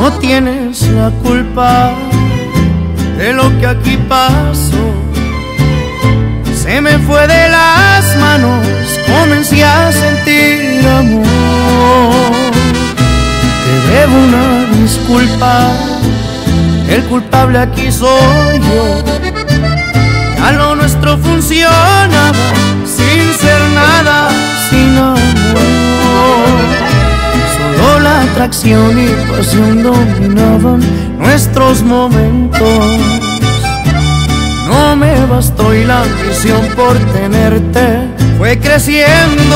no tienes la culpa de lo que aquí pasó. Se me fue de las manos, comencé a sentir amor. Te debo una disculpa, el culpable aquí soy yo. Ya lo nuestro funcionaba Atracción y pasión dominaban nuestros momentos. No me bastó y la ambición por tenerte fue creciendo.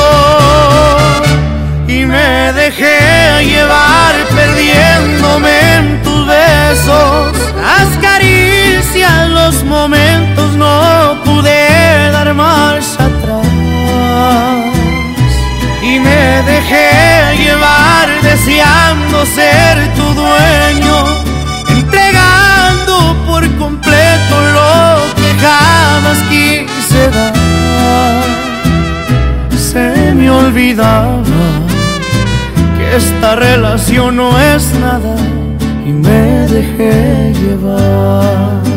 Y me dejé llevar perdiéndome ser tu dueño, entregando por completo lo que jamás quise dar. Se me olvidaba que esta relación no es nada y me dejé llevar.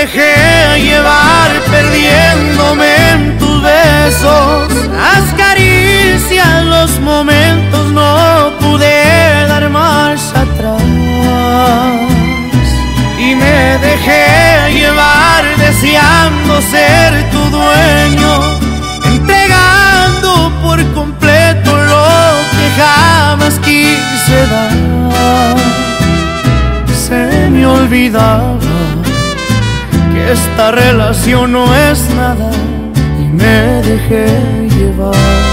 Dejé llevar perdiéndome en tus besos. Las caricias, los momentos, no pude dar marcha atrás. Y me dejé llevar deseando ser tu dueño, entregando por completo lo que jamás quise dar. Se me olvidaba esta relación no es nada y me dejé llevar.